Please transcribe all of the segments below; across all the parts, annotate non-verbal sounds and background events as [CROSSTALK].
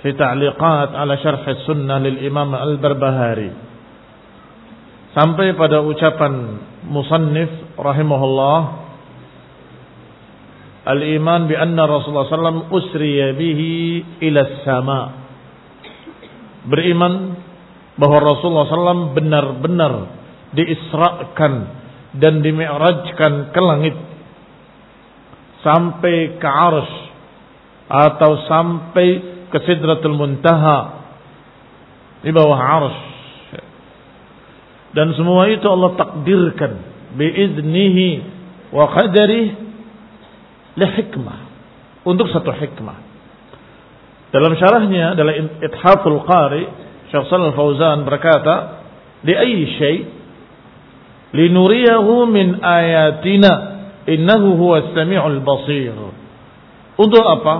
Fi ta'liqat ala syarh sunnah lil Imam Al-Barbahari. Sampai pada ucapan musannif rahimahullah Al-iman bi anna Rasulullah sallam usriya bihi ila sama. Beriman bahwa Rasulullah sallam benar-benar diisrakan dan dimi'rajkan ke langit sampai ke arsh atau sampai ke sidratul muntaha di bawah arsh dan semua itu Allah takdirkan biiznihi wa qadarihi li hikmah untuk satu hikmah dalam syarahnya dalam Ithaful Qari Syekh Shalal Fauzan berkata di ayyi syai' linuriyahu min ayatina innahu huwa samiul basir untuk apa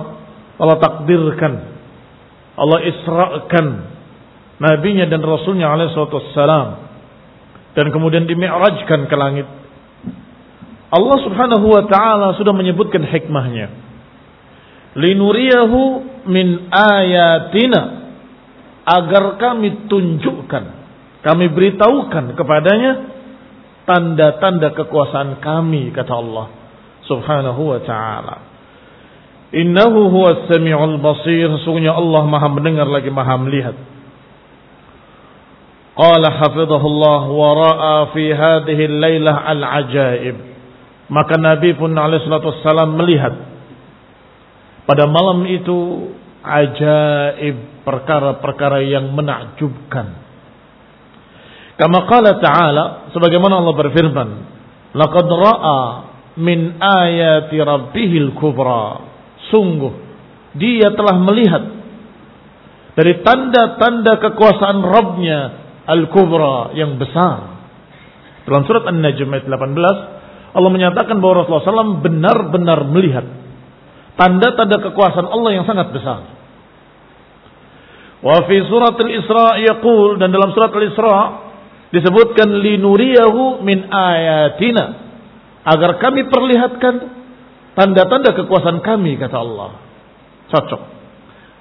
Allah takdirkan Allah isra'kan nabinya dan rasulnya alaihi wassalam. Dan kemudian dimi'rajkan ke langit. Allah subhanahu wa ta'ala sudah menyebutkan hikmahnya. Linuriyahu min ayatina. Agar kami tunjukkan kami beritahukan kepadanya tanda-tanda kekuasaan kami kata Allah subhanahu wa ta'ala innahu huwa sami'ul basir. Sesungguhnya Allah maha mendengar lagi maha melihat. Qala hafizahullah wa ra'a fi hadhihi al-lailah al-ajaib. Maka Nabi pun alaihi salatu wassalam melihat pada malam itu ajaib perkara-perkara yang menakjubkan. Kama qala ta'ala sebagaimana Allah berfirman, "Laqad ra'a min ayati rabbihil kubra." Sungguh dia telah melihat dari tanda-tanda kekuasaan Rabbnya Al-Kubra yang besar. Dalam surat An-Najm ayat 18 Allah menyatakan bahwa Rasulullah SAW benar-benar melihat tanda-tanda kekuasaan Allah yang sangat besar. Wa fi surat Al-Isra yaqul dan dalam surat Al-Isra disebutkan linuriyahu min ayatina agar kami perlihatkan tanda-tanda kekuasaan kami kata Allah. Cocok.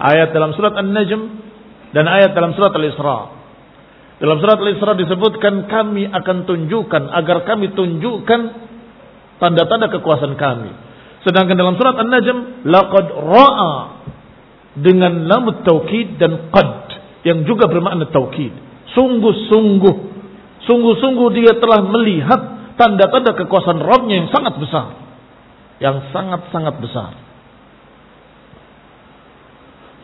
Ayat dalam surat An-Najm dan ayat dalam surat Al-Isra. Dalam surat Al-Isra disebutkan kami akan tunjukkan agar kami tunjukkan tanda-tanda kekuasaan kami. Sedangkan dalam surat An-Najm laqad ra'a dengan lam taukid dan qad yang juga bermakna taukid. Sungguh-sungguh sungguh-sungguh dia telah melihat tanda-tanda kekuasaan Rabbnya yang sangat besar. Yang sangat-sangat besar.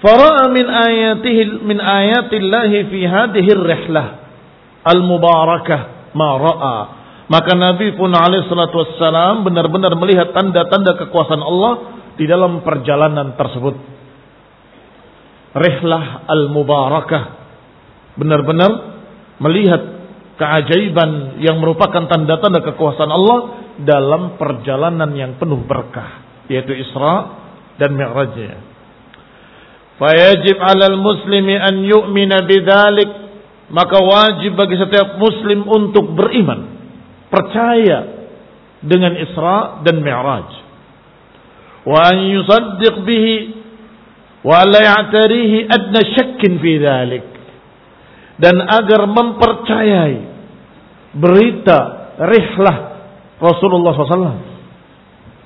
Fara'a min ayatihi min ayatillahi fi hadhihi rihlah al-mubarakah ma ra'a. Maka Nabi pun alaihi salatu wassalam benar-benar melihat tanda-tanda kekuasaan Allah di dalam perjalanan tersebut. Rihlah al-mubarakah benar-benar melihat keajaiban yang merupakan tanda-tanda kekuasaan Allah dalam perjalanan yang penuh berkah yaitu Isra dan Mi'rajnya. Fayajib alal muslimi an yu'mina bidzalik. Maka wajib bagi setiap muslim untuk beriman. Percaya dengan Isra dan Mi'raj. Wa an yusaddiq bihi wa la ya'tarihi adna syakkin fi dzalik. Dan agar mempercayai berita rihlah Rasulullah SAW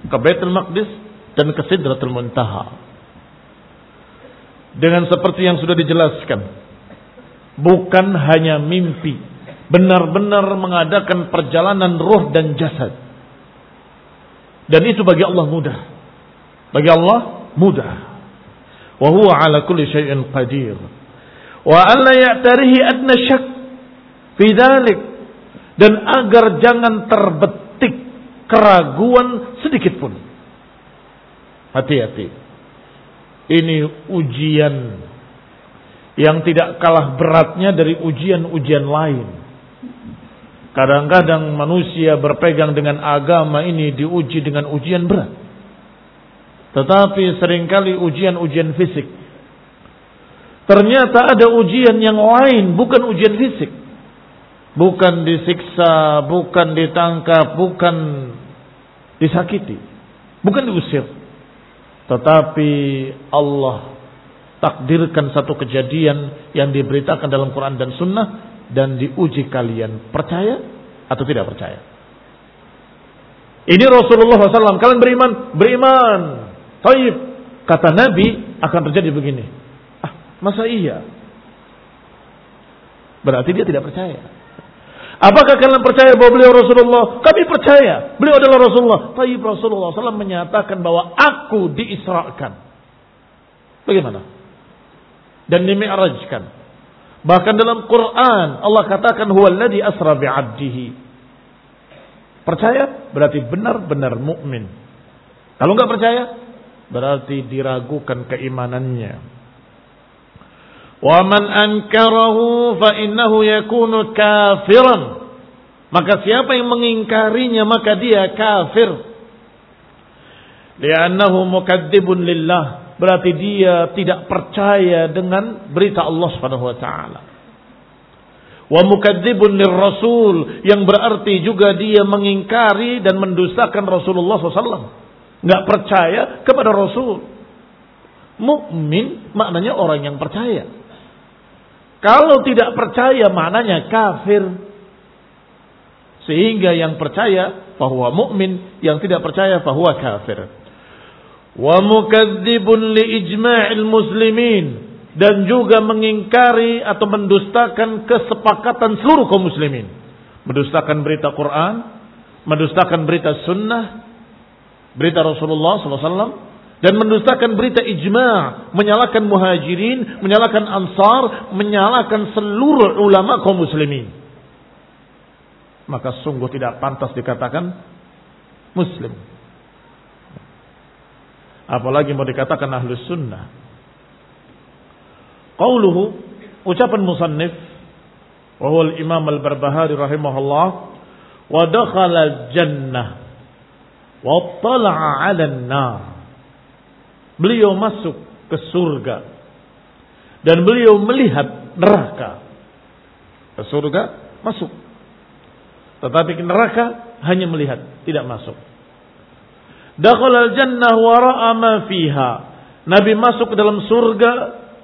ke Baitul Maqdis dan ke Sidratul Muntaha dengan seperti yang sudah dijelaskan. Bukan hanya mimpi. Benar-benar mengadakan perjalanan roh dan jasad. Dan itu bagi Allah mudah. Bagi Allah mudah. Wa huwa ala kulli syai'in qadir. Wa alla ya'tarihi adna syak fi dhalik. Dan agar jangan terbetik keraguan sedikit pun. Hati-hati. Ini ujian yang tidak kalah beratnya dari ujian-ujian lain. Kadang-kadang manusia berpegang dengan agama ini diuji dengan ujian berat. Tetapi sering kali ujian-ujian fisik. Ternyata ada ujian yang lain, bukan ujian fisik. Bukan disiksa, bukan ditangkap, bukan disakiti. Bukan diusir. Tetapi Allah takdirkan satu kejadian yang diberitakan dalam Quran dan Sunnah dan diuji kalian percaya atau tidak percaya. Ini Rasulullah SAW. Kalian beriman? Beriman. Taib. Kata Nabi akan terjadi begini. Ah, masa iya? Berarti dia tidak percaya. Apakah kalian percaya bahwa beliau Rasulullah? Kami percaya. Beliau adalah Rasulullah. Tapi Rasulullah SAW menyatakan bahwa aku diisrakan. Bagaimana? Dan dimi'rajkan. Bahkan dalam Quran Allah katakan huwallazi asra bi'abdihi. Percaya berarti benar-benar mukmin. Kalau enggak percaya berarti diragukan keimanannya. Wa man ankarahu fa innahu yakunu kafiran. Maka siapa yang mengingkarinya maka dia kafir. Li'annahu mukadzibun lillah. Berarti dia tidak percaya dengan berita Allah Subhanahu wa taala. Wa mukadzibun lirrasul yang berarti juga dia mengingkari dan mendustakan Rasulullah SAW. Nggak percaya kepada Rasul. Mukmin maknanya orang yang percaya. Kalau tidak percaya maknanya kafir. Sehingga yang percaya bahwa mukmin, yang tidak percaya bahwa kafir. Wa mukadzibun li ijma'il muslimin dan juga mengingkari atau mendustakan kesepakatan seluruh kaum muslimin. Mendustakan berita Quran, mendustakan berita sunnah, berita Rasulullah SAW, dan mendustakan berita ijma, menyalahkan muhajirin, menyalahkan ansar, menyalahkan seluruh ulama kaum muslimin. Maka sungguh tidak pantas dikatakan muslim. Apalagi mau dikatakan ahlus sunnah. Qauluhu ucapan musannif wa imam al-Barbahari rahimahullah wa dakhala al-jannah wa tala'a 'ala an-nar beliau masuk ke surga dan beliau melihat neraka. Ke surga masuk. Tetapi ke neraka hanya melihat, tidak masuk. Dakhal al-jannah wa ra'a ma fiha. Nabi masuk ke dalam surga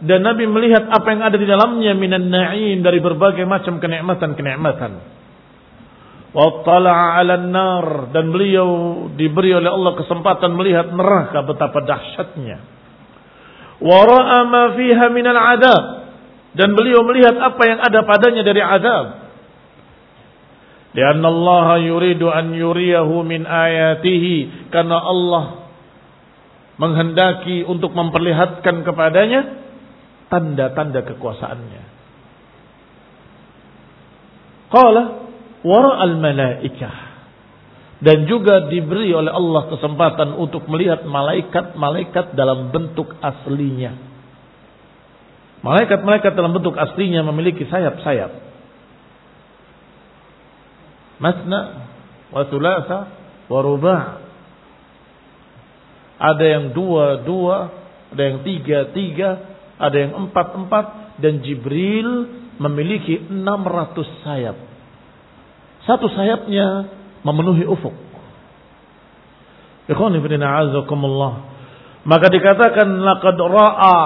dan Nabi melihat apa yang ada di dalamnya minan na'im dari berbagai macam kenikmatan-kenikmatan. Wattala'a 'alan nar dan beliau diberi oleh Allah kesempatan melihat neraka betapa dahsyatnya. Wa ra'a ma fiha minal 'adab dan beliau melihat apa yang ada padanya dari azab. Karena Allah yuridu an yuriyahu min ayatihi karena Allah menghendaki untuk memperlihatkan kepadanya tanda-tanda kekuasaannya. Qala wara al malaikah dan juga diberi oleh Allah kesempatan untuk melihat malaikat-malaikat dalam bentuk aslinya. Malaikat-malaikat dalam bentuk aslinya memiliki sayap-sayap. Masna wa thulatha wa Ada yang dua-dua, ada yang tiga-tiga, ada yang empat-empat dan Jibril memiliki 600 sayap. Satu sayapnya memenuhi ufuk. Maka dikatakan laqad ra'a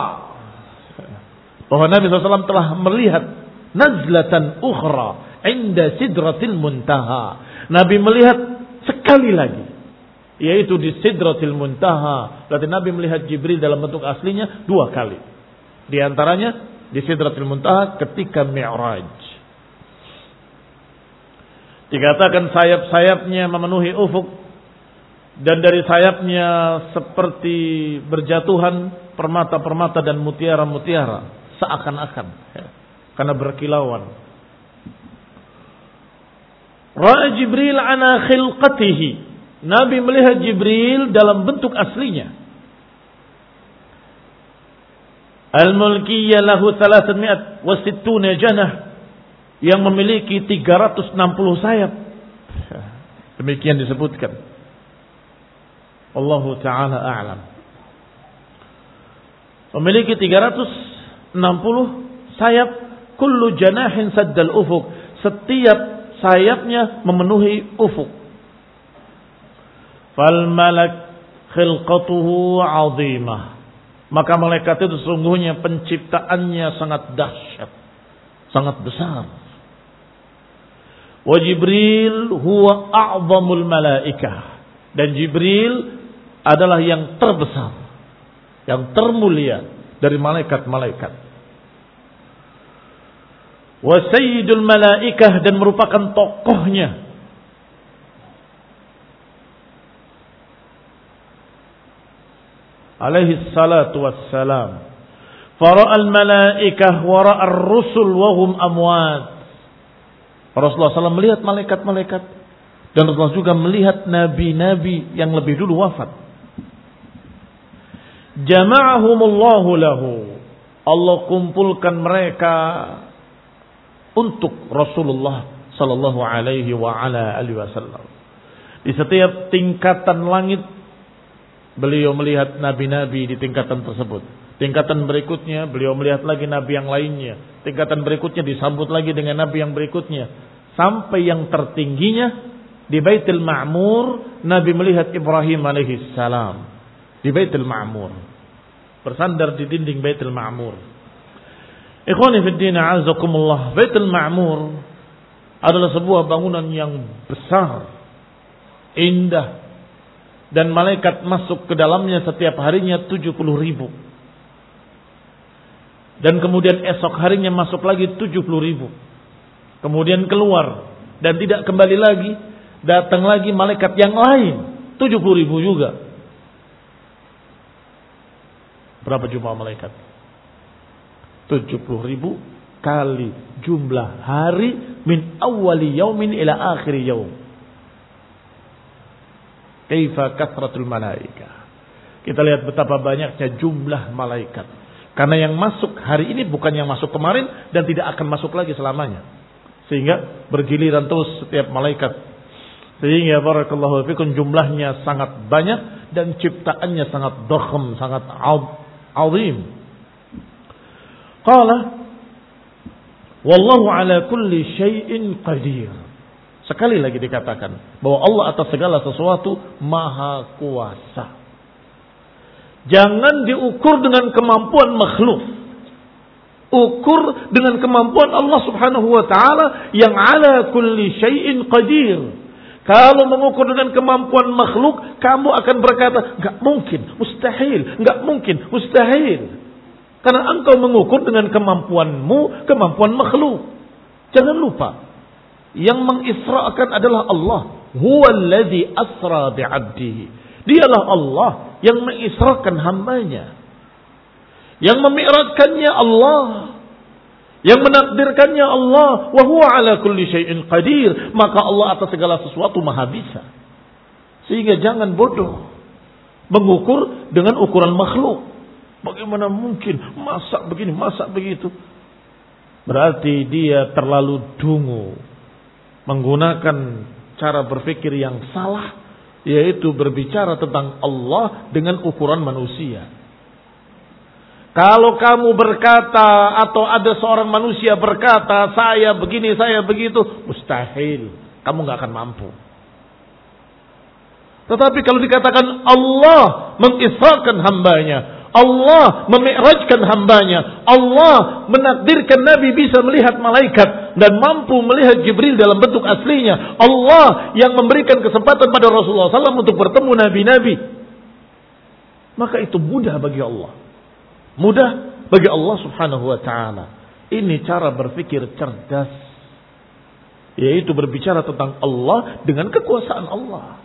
bahwa Nabi SAW telah melihat nazlatan ukhra inda sidratil muntaha. Nabi melihat sekali lagi yaitu di sidratil muntaha. Berarti Nabi melihat Jibril dalam bentuk aslinya dua kali. Di antaranya di Sidratul Muntaha ketika Mi'raj. Dikatakan sayap-sayapnya memenuhi ufuk dan dari sayapnya seperti berjatuhan permata-permata dan mutiara-mutiara seakan-akan karena berkilauan. Ra'a Jibril ana khilqatihi. Nabi melihat Jibril dalam bentuk aslinya. Al-Mulkiyah lahu 360 janah yang memiliki 360 sayap. [LAUGHS] Demikian disebutkan. Allah taala a'lam. Memiliki 360 sayap kullu janahin saddal ufuk. Setiap sayapnya memenuhi ufuk. Fal malak khilqatuhu 'azimah maka malaikat itu sesungguhnya penciptaannya sangat dahsyat, sangat besar. Wa Jibril huwa a'zamul malaikah. Dan Jibril adalah yang terbesar, yang termulia dari malaikat-malaikat. Wa sayyidul malaikah dan merupakan tokohnya alaihi salatu wassalam. Fara'al malaikah wara'ar rusul wahum amwat. Rasulullah SAW melihat malaikat-malaikat. Dan Rasulullah juga melihat nabi-nabi yang lebih dulu wafat. Jama'ahumullahu lahu. Allah kumpulkan mereka untuk Rasulullah sallallahu alaihi wa ala alihi wasallam. Di setiap tingkatan langit Beliau melihat nabi-nabi di tingkatan tersebut. Tingkatan berikutnya beliau melihat lagi nabi yang lainnya. Tingkatan berikutnya disambut lagi dengan nabi yang berikutnya. Sampai yang tertingginya di Baitul Ma'mur Nabi melihat Ibrahim alaihi salam di Baitul Ma'mur. Bersandar di dinding Baitul Ma'mur. Ikhwani fi din azakumullah. Baitul Ma'mur adalah sebuah bangunan yang besar, indah, dan malaikat masuk ke dalamnya setiap harinya 70 ribu. Dan kemudian esok harinya masuk lagi 70 ribu. Kemudian keluar dan tidak kembali lagi, datang lagi malaikat yang lain 70 ribu juga. Berapa jumlah malaikat? 70 ribu kali jumlah hari min awali yaumin ila akhir yaum. Kaifa kasratul malaika. Kita lihat betapa banyaknya jumlah malaikat. Karena yang masuk hari ini bukan yang masuk kemarin dan tidak akan masuk lagi selamanya. Sehingga bergiliran terus setiap malaikat. Sehingga barakallahu fikum jumlahnya sangat banyak dan ciptaannya sangat dokham, sangat azim. Qala Wallahu ala kulli syai'in qadir. Sekali lagi dikatakan bahwa Allah atas segala sesuatu maha kuasa. Jangan diukur dengan kemampuan makhluk. Ukur dengan kemampuan Allah Subhanahu wa taala yang ala kulli syai'in qadir. Kalau mengukur dengan kemampuan makhluk, kamu akan berkata, nggak mungkin, mustahil, nggak mungkin, mustahil. Karena engkau mengukur dengan kemampuanmu, kemampuan makhluk. Jangan lupa, yang mengisrakan adalah Allah. Huwallazi asra bi'abdihi. Dialah Allah yang mengisrakan hambanya. Yang memi'rajkannya Allah. Yang menakdirkannya Allah. Wa ala kulli syai'in qadir. Maka Allah atas segala sesuatu maha bisa. Sehingga jangan bodoh. Mengukur dengan ukuran makhluk. Bagaimana mungkin masak begini, masak begitu. Berarti dia terlalu dungu. Menggunakan cara berpikir yang salah. Yaitu berbicara tentang Allah dengan ukuran manusia. Kalau kamu berkata atau ada seorang manusia berkata saya begini saya begitu mustahil kamu nggak akan mampu. Tetapi kalau dikatakan Allah mengisrakan hambanya, Allah memi'rajkan hambanya, Allah menakdirkan Nabi bisa melihat malaikat dan mampu melihat Jibril dalam bentuk aslinya, Allah yang memberikan kesempatan pada Rasulullah SAW untuk bertemu nabi-nabi, maka itu mudah bagi Allah. Mudah bagi Allah Subhanahu wa taala. Ini cara berpikir cerdas. Yaitu berbicara tentang Allah dengan kekuasaan Allah.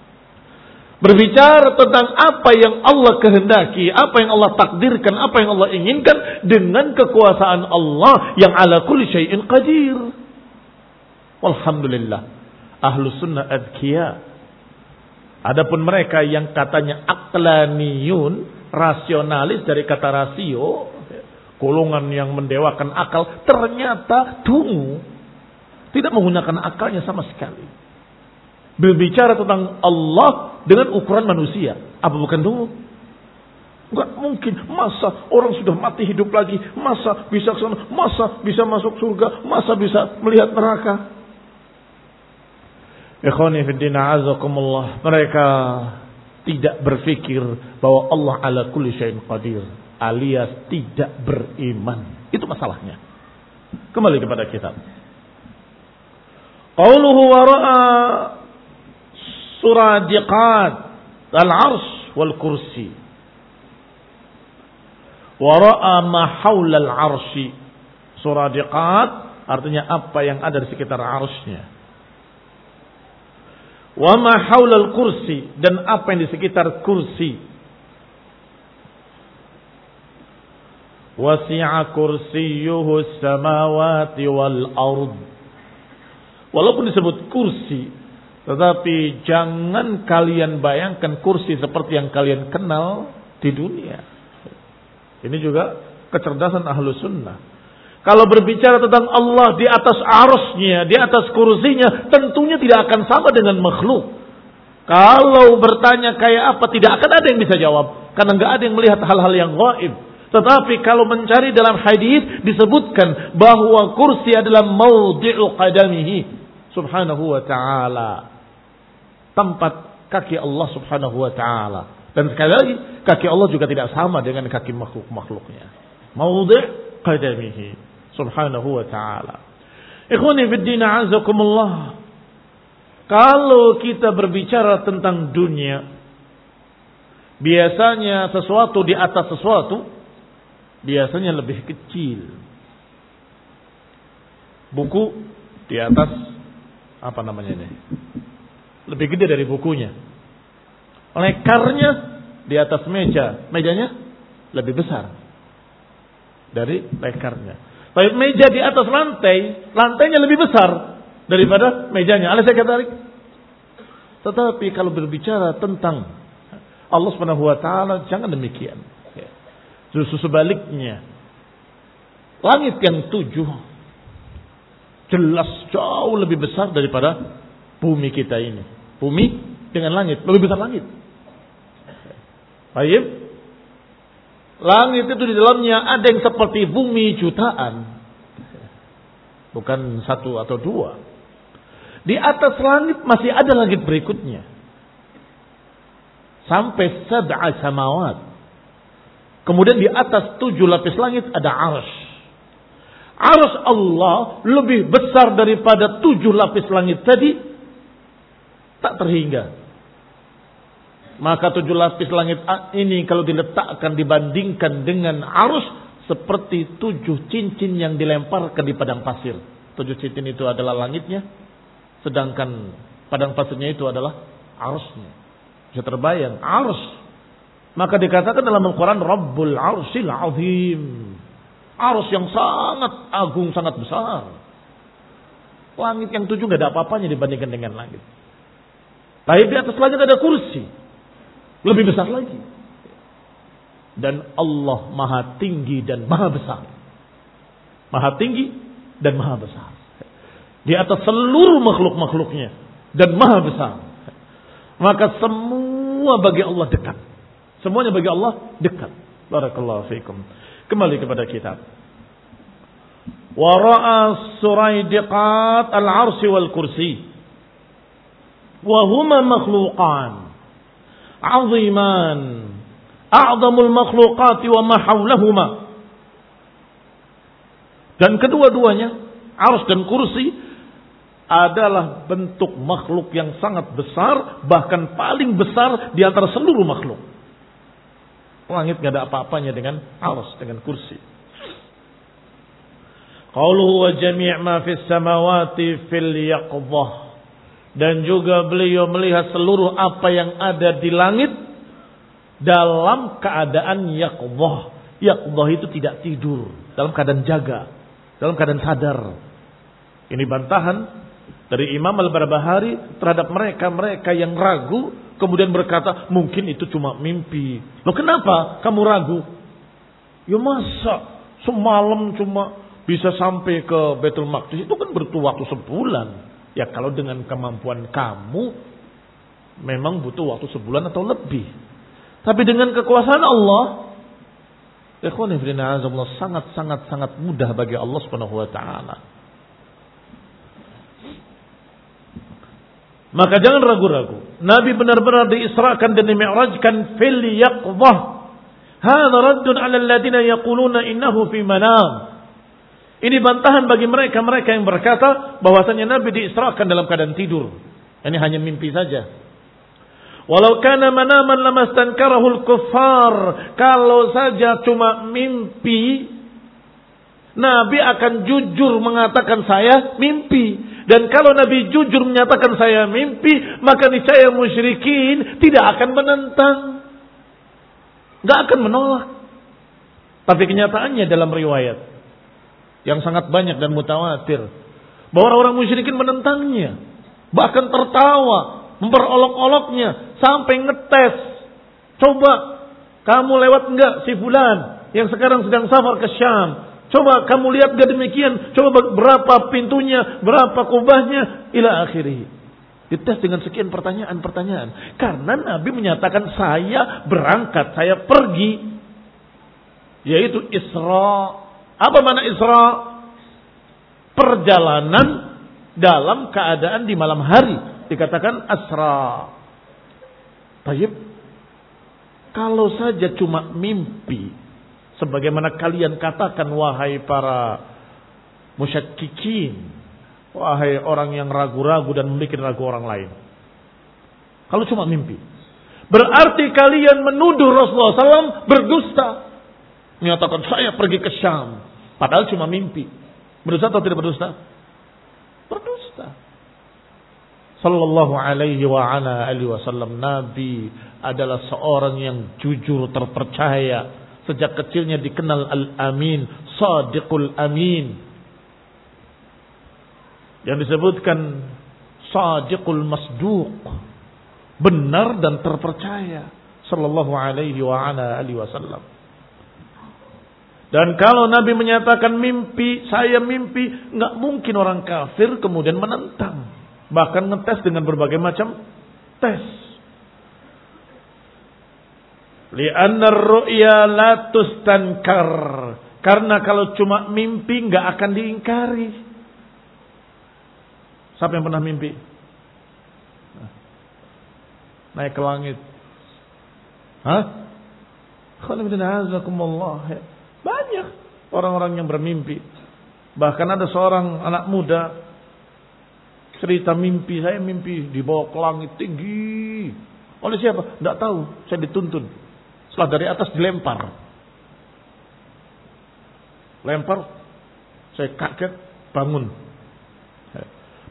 Berbicara tentang apa yang Allah kehendaki, apa yang Allah takdirkan, apa yang Allah inginkan dengan kekuasaan Allah yang ala kulli syai'in qadir. Alhamdulillah. Ahlu sunnah adkiya. Adapun mereka yang katanya aklaniyun, rasionalis dari kata rasio, golongan yang mendewakan akal, ternyata dungu. Tidak menggunakan akalnya sama sekali. Berbicara tentang Allah dengan ukuran manusia. Apa bukan dungu? Enggak mungkin. Masa orang sudah mati hidup lagi. Masa bisa ke sana. Masa bisa masuk surga. Masa bisa melihat neraka. Ikhwani fiddina azakumullah. Mereka tidak berpikir bahwa Allah ala kulli syai'in qadir alias tidak beriman. Itu masalahnya. Kembali kepada kitab. Qauluhu wa ra'a suradiqat al-arsh wal kursi. Wa ra'a ma haula al-arsy. Suradiqat artinya apa yang ada di sekitar arsy wa ma haulal kursi. Dan apa yang di sekitar kursi? Wasi'a kursiyuhu samawati wal ard. Walaupun disebut kursi tetapi jangan kalian bayangkan kursi seperti yang kalian kenal di dunia. Ini juga kecerdasan ahlu sunnah kalau berbicara tentang Allah di atas arusnya, di atas kursinya, tentunya tidak akan sama dengan makhluk. Kalau bertanya kayak apa, tidak akan ada yang bisa jawab. Karena nggak ada yang melihat hal-hal yang gaib. Tetapi kalau mencari dalam hadis disebutkan bahwa kursi adalah maudhi'u qadamihi subhanahu wa ta'ala. Tempat kaki Allah subhanahu wa ta'ala. Dan sekali lagi, kaki Allah juga tidak sama dengan kaki makhluk-makhluknya. Maudhi' qadamihi subhanahu wa ta'ala. Ikhwani fiddina azakumullah. Kalau kita berbicara tentang dunia, biasanya sesuatu di atas sesuatu, biasanya lebih kecil. Buku di atas, apa namanya ini? Lebih gede dari bukunya. Lekarnya di atas meja, mejanya lebih besar dari lekarnya. Tapi meja di atas lantai, lantainya lebih besar daripada mejanya. Alas saya katakan. Tetapi kalau berbicara tentang Allah Subhanahu wa taala jangan demikian. Justru sebaliknya. Langit yang tujuh jelas jauh lebih besar daripada bumi kita ini. Bumi dengan langit, lebih besar langit. Baik. Langit itu di dalamnya ada yang seperti bumi jutaan. Bukan satu atau dua. Di atas langit masih ada langit berikutnya. Sampai sab'a samawat. Kemudian di atas tujuh lapis langit ada arsh. Arus Allah lebih besar daripada tujuh lapis langit tadi, tak terhingga. Maka tujuh lapis langit ini kalau diletakkan dibandingkan dengan arus seperti tujuh cincin yang dilemparkan di padang pasir. Tujuh cincin itu adalah langitnya, sedangkan padang pasirnya itu adalah arusnya. Bisa terbayang, arus. Maka dikatakan dalam Al-Quran, Rabbul arsil azim. Arus yang sangat agung, sangat besar. Langit yang tujuh nggak ada apa-apanya dibandingkan dengan langit. Tapi di atas langit ada kursi. Lebih besar lagi. Dan Allah maha tinggi dan maha besar. Maha tinggi dan maha besar. Di atas seluruh makhluk-makhluknya. Dan maha besar. Maka semua bagi Allah dekat. Semuanya bagi Allah dekat. Barakallahu fiikum. Kembali kepada kitab. Wara'a suraidiqat al-arsi wal kursi. Wahuma makhluqan. Aziman. A'zamul makhluqati wa mahawlahuma. Dan kedua-duanya, ars dan kursi adalah bentuk makhluk yang sangat besar, bahkan paling besar di antara seluruh makhluk. Langit nggak ada apa-apanya dengan aras, dengan kursi. Qauluhu wa jami' ma fis samawati fil yaqdhah. Dan juga beliau melihat seluruh apa yang ada di langit dalam keadaan yaqdhah. Yaqdhah itu tidak tidur, dalam keadaan jaga, dalam keadaan sadar. Ini bantahan dari Imam Al-Barbahari terhadap mereka-mereka yang ragu kemudian berkata mungkin itu cuma mimpi. Loh kenapa kamu ragu? Ya masa semalam cuma bisa sampai ke Betul Maqdis itu kan butuh waktu sebulan. Ya kalau dengan kemampuan kamu memang butuh waktu sebulan atau lebih. Tapi dengan kekuasaan Allah, sangat sangat mudah bagi Allah Subhanahu wa taala. Maka jangan ragu-ragu. Nabi benar-benar diisrakan dan dimi'rajkan fil yaqdah. Hadha raddun 'ala alladziina yaquluna innahu fi manam. Ini bantahan bagi mereka-mereka yang berkata bahwasanya Nabi diisrakan dalam keadaan tidur. Ini hanya mimpi saja. Walau kana manaman lamastankarahul kuffar. Kalau saja cuma mimpi, Nabi akan jujur mengatakan saya mimpi. Dan kalau Nabi jujur menyatakan saya mimpi, maka niscaya musyrikin tidak akan menentang. Gak akan menolak. Tapi kenyataannya dalam riwayat yang sangat banyak dan mutawatir bahwa orang-orang musyrikin menentangnya, bahkan tertawa, memperolok-oloknya sampai ngetes. Coba kamu lewat enggak si fulan yang sekarang sedang safar ke Syam? Coba kamu lihat gak demikian. Coba berapa pintunya, berapa kubahnya, ila akhirih. Dites dengan sekian pertanyaan-pertanyaan. Karena Nabi menyatakan saya berangkat, saya pergi. Yaitu Isra. Apa mana Isra? Perjalanan dalam keadaan di malam hari. Dikatakan Asra. Tayyip. Kalau saja cuma mimpi, Sebagaimana kalian katakan wahai para musyakkikin. Wahai orang yang ragu-ragu dan membuat ragu orang lain. Kalau cuma mimpi. Berarti kalian menuduh Rasulullah SAW berdusta. Menyatakan saya pergi ke Syam. Padahal cuma mimpi. Berdusta atau tidak berdusta? Berdusta. Sallallahu alaihi wa ala alihi wasallam. Nabi adalah seorang yang jujur terpercaya Sejak kecilnya dikenal Al-Amin, Sadiqul Amin. Yang disebutkan Sadiqul Masduq. Benar dan terpercaya. Sallallahu alaihi wa ala alihi wasallam. Dan kalau Nabi menyatakan mimpi, saya mimpi, nggak mungkin orang kafir kemudian menentang. Bahkan ngetes dengan berbagai macam tes. Karena kalau cuma mimpi nggak akan diingkari. Siapa yang pernah mimpi? Naik ke langit. Hah? Banyak orang-orang yang bermimpi. Bahkan ada seorang anak muda cerita mimpi saya mimpi dibawa ke langit tinggi. Oleh siapa? Tidak tahu. Saya dituntun. Setelah dari atas dilempar. Lempar. Saya kaget. Bangun.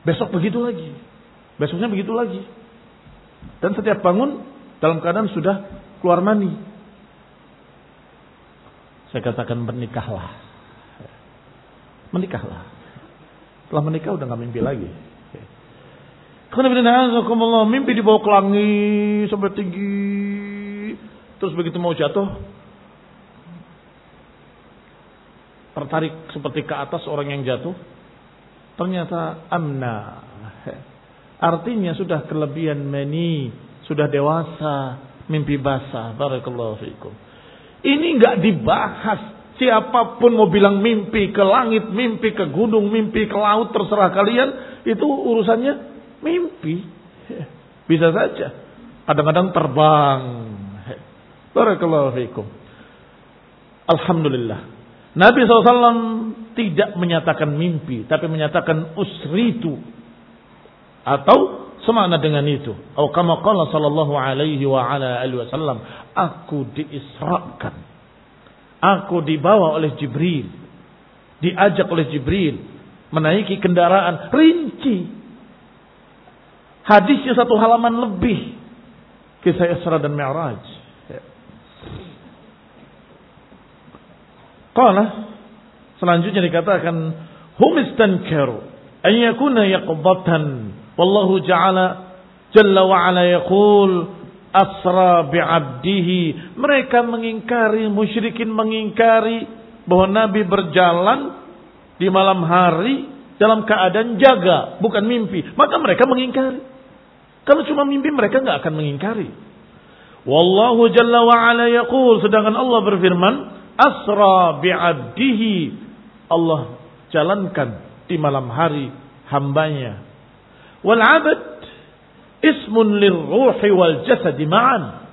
Besok begitu lagi. Besoknya begitu lagi. Dan setiap bangun dalam keadaan sudah keluar mani. Saya katakan menikahlah. Menikahlah. Setelah menikah udah nggak mimpi lagi. Karena mimpi dibawa ke langit sampai tinggi. Terus begitu mau jatuh, tertarik seperti ke atas orang yang jatuh. Ternyata amna. Artinya sudah kelebihan meni sudah dewasa, mimpi basah. Barakallahu fiikum. Ini nggak dibahas. Siapa pun mau bilang mimpi ke langit, mimpi ke gunung, mimpi ke laut, terserah kalian. Itu urusannya mimpi. [LAUGHS] Bisa saja. Kadang-kadang terbang. [LAUGHS] Barakallahu fiikum. Alhamdulillah. Nabi SAW tidak menyatakan mimpi, tapi menyatakan usritu. Atau Semakna dengan itu. Atau kama qala sallallahu alaihi wa ala alihi wasallam, aku diisrakan. Aku dibawa oleh Jibril. Diajak oleh Jibril menaiki kendaraan rinci. Hadisnya satu halaman lebih. Kisah Isra dan Mi'raj. Qala selanjutnya dikatakan hum istankaru an yakuna yaqdatan Wallahu ja'ala jalla wa ala asra bi'abdihi. Mereka mengingkari, musyrikin mengingkari bahwa Nabi berjalan di malam hari dalam keadaan jaga, bukan mimpi. Maka mereka mengingkari. Kalau cuma mimpi mereka nggak akan mengingkari. Wallahu jalla wa ala yaqul sedangkan Allah berfirman asra bi'abdihi Allah jalankan di malam hari hambanya wal 'abd ismun lirruhi wal jasadi ma'an.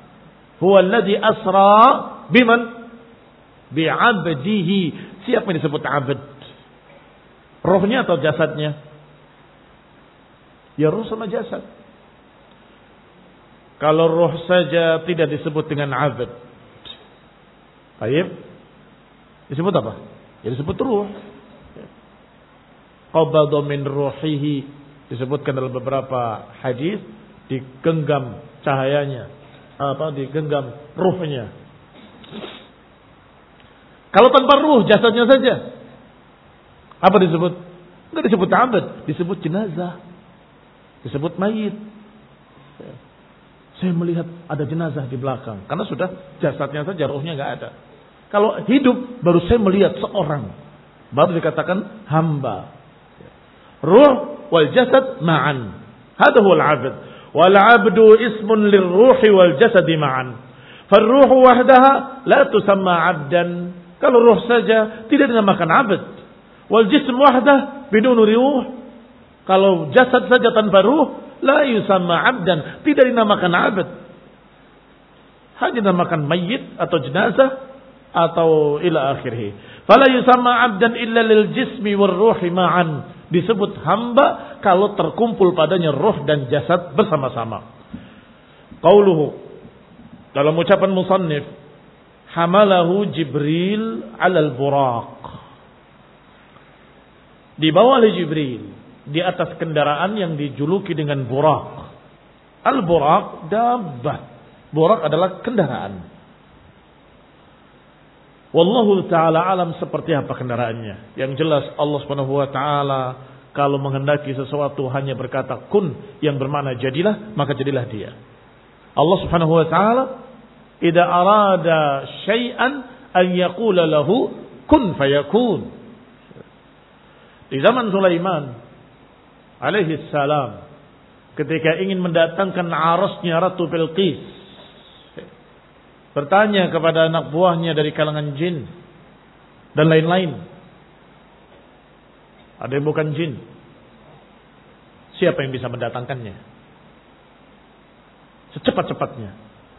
Huwa alladhi asra biman bi abdihi Siapa yang disebut 'abd? Rohnya atau jasadnya? Ya roh sama jasad. Kalau roh saja tidak disebut dengan 'abd. Baik. Disebut apa? Ya disebut ruh. Qabadu min ruhihi disebutkan dalam beberapa hadis digenggam cahayanya apa digenggam ruhnya. Kalau tanpa ruh jasadnya saja. Apa disebut? Enggak disebut abad disebut jenazah. Disebut mayit. Saya melihat ada jenazah di belakang karena sudah jasadnya saja ruhnya nggak ada. Kalau hidup baru saya melihat seorang. Baru dikatakan hamba. Ruh والجسد معا هذا هو العبد والعبد اسم للروح والجسد معا فالروح وحدها لا تسمى عبدا kalau ruh saja tidak dinamakan abd wal jism wahdah bidun ruh kalau jasad saja tanpa ruh la yusamma abdan tidak dinamakan abd hanya dinamakan mayit atau jenazah atau ila akhirih fala yusamma abdan illa lil jismi war ruhi ma'an disebut hamba kalau terkumpul padanya roh dan jasad bersama-sama. Qauluhu dalam ucapan musannif hamalahu Jibril alal buraq. Dibawa oleh Jibril di atas kendaraan yang dijuluki dengan buraq. Al-buraq dabbah. Buraq adalah kendaraan. Wallahu taala alam seperti apa kendaraannya. Yang jelas Allah Subhanahu wa taala kalau menghendaki sesuatu hanya berkata kun yang bermakna jadilah, maka jadilah dia. Allah Subhanahu wa taala idza arada syai'an an yaqula lahu kun fayakun. Di zaman Sulaiman alaihi salam ketika ingin mendatangkan arasnya Ratu Bilqis bertanya kepada anak buahnya dari kalangan jin dan lain-lain. Ada yang bukan jin. Siapa yang bisa mendatangkannya? Secepat-cepatnya.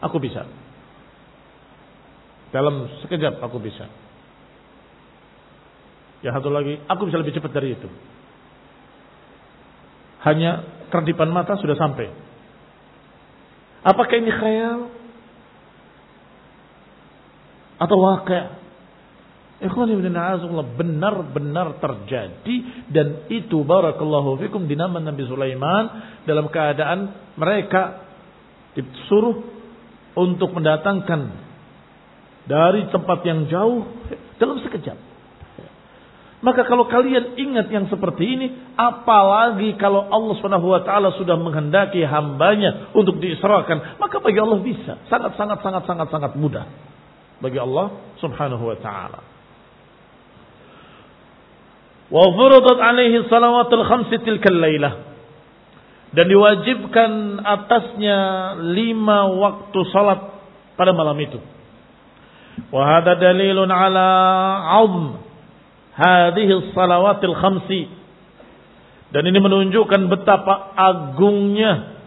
Aku bisa. Dalam sekejap aku bisa. Ya satu lagi, aku bisa lebih cepat dari itu. Hanya kerdipan mata sudah sampai. Apakah ini khayal? Atau wakil? benar-benar terjadi dan itu barakallahu fikum di nama Nabi Sulaiman dalam keadaan mereka disuruh untuk mendatangkan dari tempat yang jauh dalam sekejap. Maka kalau kalian ingat yang seperti ini, apalagi kalau Allah taala sudah menghendaki hambanya untuk diisrakan, maka bagi Allah bisa. Sangat sangat sangat sangat sangat mudah bagi Allah Subhanahu wa taala. Wa furadat alaihi salawatul khamsi tilkal lailah. Dan diwajibkan atasnya lima waktu salat pada malam itu. Wa hada dalilun ala azm hadhihi salawatil khamsi. Dan ini menunjukkan betapa agungnya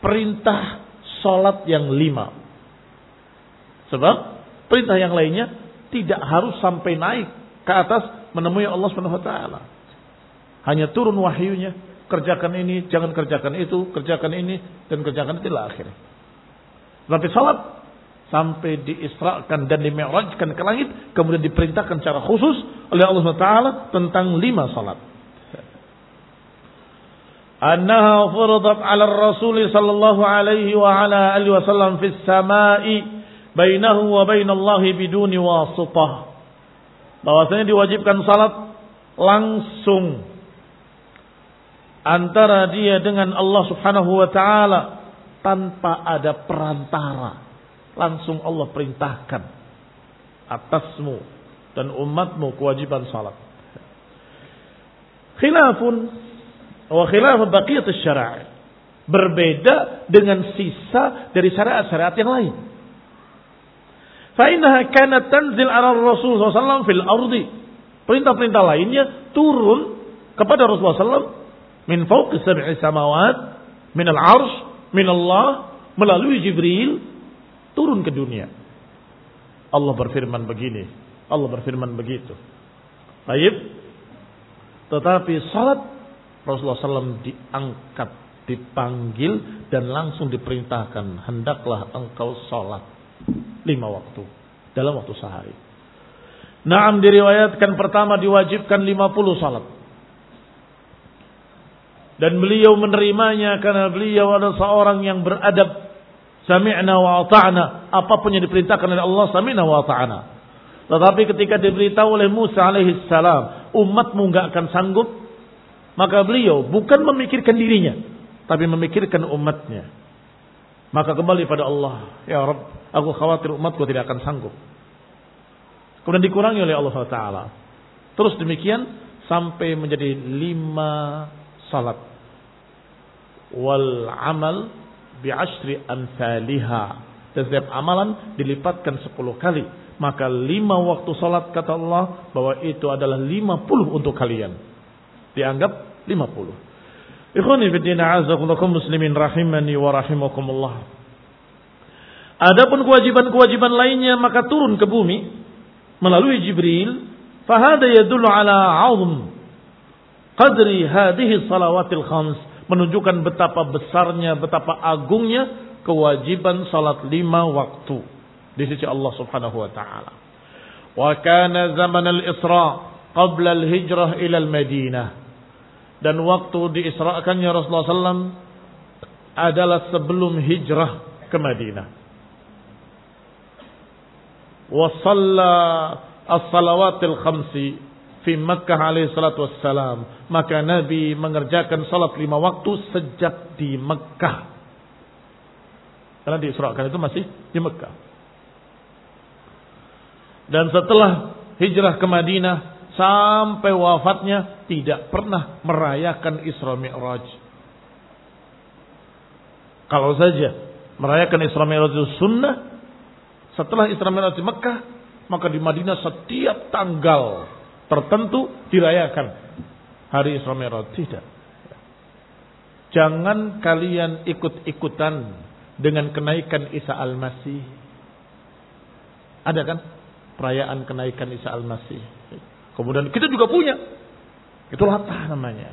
perintah salat yang lima. Sebab perintah yang lainnya tidak harus sampai naik ke atas menemui Allah Subhanahu wa taala. Hanya turun wahyunya, kerjakan ini, jangan kerjakan itu, kerjakan ini dan kerjakan itu akhir. Tapi salat sampai diisrakan dan dimi'rajkan ke langit, kemudian diperintahkan secara khusus oleh Allah Subhanahu taala tentang lima salat. Annaha furadat 'ala Rasul sallallahu alaihi wa ala alihi wasallam fis sama'i bainahu wa bainallahi biduni wasitah bahwasanya diwajibkan salat langsung antara dia dengan Allah Subhanahu wa taala tanpa ada perantara. Langsung Allah perintahkan atasmu dan umatmu kewajiban salat. Khilafun wa khilaf baqiyat syara'i. Berbeda dengan sisa dari syariat-syariat yang lain. Fa'innaha kanat tanzil ala Rasul SAW fil ardi. Perintah-perintah lainnya turun kepada Rasulullah SAW min fauqi sab'i samawat min al-arsh min Allah melalui Jibril turun ke dunia. Allah berfirman begini, Allah berfirman begitu. Baik. Tetapi salat Rasulullah SAW diangkat, dipanggil dan langsung diperintahkan hendaklah engkau salat lima waktu dalam waktu sehari. Naam diriwayatkan pertama diwajibkan lima puluh salat. Dan beliau menerimanya karena beliau adalah seorang yang beradab. Sami'na wa ata'na. Apa pun yang diperintahkan oleh Allah, sami'na wa ata'na. Tetapi ketika diberitahu oleh Musa alaihi salam, umatmu nggak akan sanggup, maka beliau bukan memikirkan dirinya, tapi memikirkan umatnya. Maka kembali pada Allah, ya Rabb, aku khawatir umatku tidak akan sanggup. Kemudian dikurangi oleh Allah Taala. Terus demikian sampai menjadi lima salat. Wal amal bi ashri anfaliha. Dan setiap amalan dilipatkan sepuluh kali. Maka lima waktu salat kata Allah bahwa itu adalah lima puluh untuk kalian. Dianggap lima puluh. Ikhwani fiddina azakullakum muslimin rahimani wa rahimakumullah. Adapun kewajiban-kewajiban lainnya maka turun ke bumi melalui Jibril. Fahada yadullu ala azm qadri hadhihi salawatil khams. Menunjukkan betapa besarnya, betapa agungnya kewajiban salat lima waktu. Di sisi Allah subhanahu wa ta'ala. Wa kana zaman al-isra qabla al-hijrah ila al-Madinah dan waktu diisrakannya Rasulullah SAW adalah sebelum hijrah ke Madinah. Wasalla as-salawatil khamsi fi Makkah alaihi salatu wassalam. Maka Nabi mengerjakan salat lima waktu sejak di Makkah. Karena diisrakan itu masih di Makkah. Dan setelah hijrah ke Madinah, sampai wafatnya tidak pernah merayakan Isra Mi'raj. Kalau saja merayakan Isra Mi'raj itu sunnah, setelah Isra Mi'raj di Mekah, maka di Madinah setiap tanggal tertentu dirayakan hari Isra Mi'raj. Tidak. Jangan kalian ikut-ikutan dengan kenaikan Isa Al-Masih. Ada kan perayaan kenaikan Isa Al-Masih? Kemudian kita juga punya. Itu latah namanya.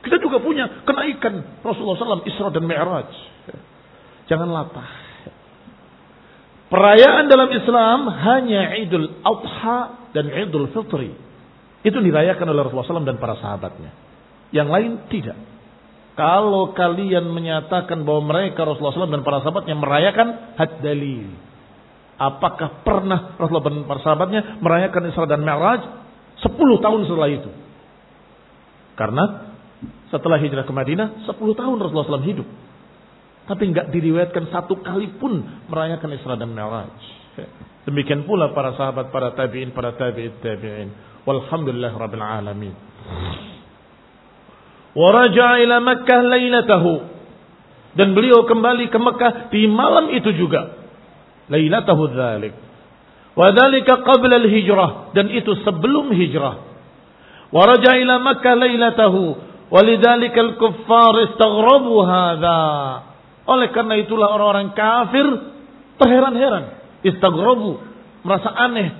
Kita juga punya kenaikan Rasulullah SAW Isra dan Mi'raj. Jangan latah. Perayaan dalam Islam hanya Idul Adha dan Idul Fitri. Itu dirayakan oleh Rasulullah SAW dan para sahabatnya. Yang lain tidak. Kalau kalian menyatakan bahwa mereka Rasulullah SAW dan para sahabatnya merayakan had. Apakah pernah Rasulullah dan para sahabatnya merayakan Isra dan Mi'raj 10 tahun setelah itu? Karena setelah hijrah ke Madinah 10 tahun Rasulullah SAW hidup. Tapi nggak diriwayatkan satu kali pun merayakan Isra dan Mi'raj. Demikian pula para sahabat, para tabi'in, para tabi'in, tabi'in. Walhamdulillah rabbil alamin. Waraja ila Makkah lailatahu. Dan beliau kembali ke Mekah di malam itu juga. Lailatahu dzalik. Wadhalika qabla al-hijrah. Dan itu sebelum hijrah. Waraja ila Makkah lailatahu. Walidhalika al-kuffar istaghrabu hadha. Oleh karena itulah orang-orang kafir terheran-heran. Istaghrabu. Merasa aneh.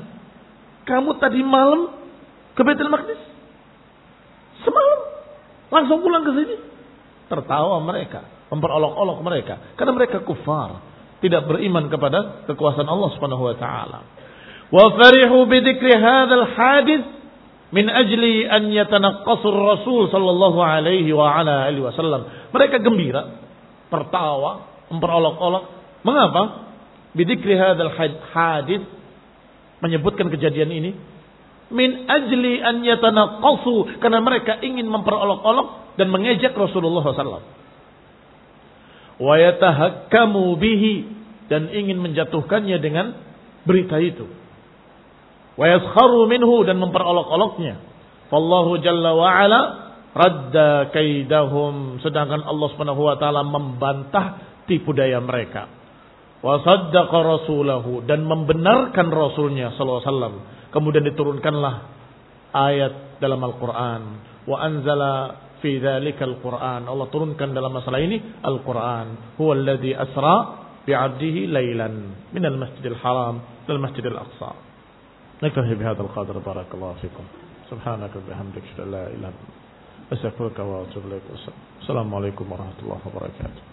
Kamu tadi malam ke Baitul Maqdis? Semalam. Langsung pulang ke sini. Tertawa mereka. Memperolok-olok mereka. Karena mereka kufar. Tidak beriman kepada kekuasaan Allah subhanahu wa ta'ala. Farihu bidikri hadal hadith min ajli an yatanaqqasur rasul sallallahu alaihi wa ala alihi wasallam. Mereka gembira tertawa, memperolok-olok. Mengapa? Bidikri hadal hadith menyebutkan kejadian ini min ajli an yatanaqqasu karena mereka ingin memperolok-olok dan mengejek Rasulullah SAW. Wa yatahakkamu bihi dan ingin menjatuhkannya dengan berita itu. Wa yaskharu minhu dan memperolok-oloknya. Wallahu jalla wa ala radda kaidahum. Sedangkan Allah Subhanahu wa taala membantah tipu daya mereka. Wa saddaqa rasulahu dan membenarkan rasulnya sallallahu alaihi wasallam. Kemudian diturunkanlah ayat dalam Al-Qur'an. Wa anzala fi dzalika Al-Qur'an. Allah turunkan dalam masalah ini Al-Qur'an. Huwa alladhi asra bi 'abdihi lailan min al-masjidil haram ila al-masjidil aqsa نكتفي بهذا القدر بارك الله فيكم. سبحانك وبحمدك أشهد أن لا إله إلا أنت أستغفرك وأتوب إليك. والسلام عليكم ورحمة الله وبركاته.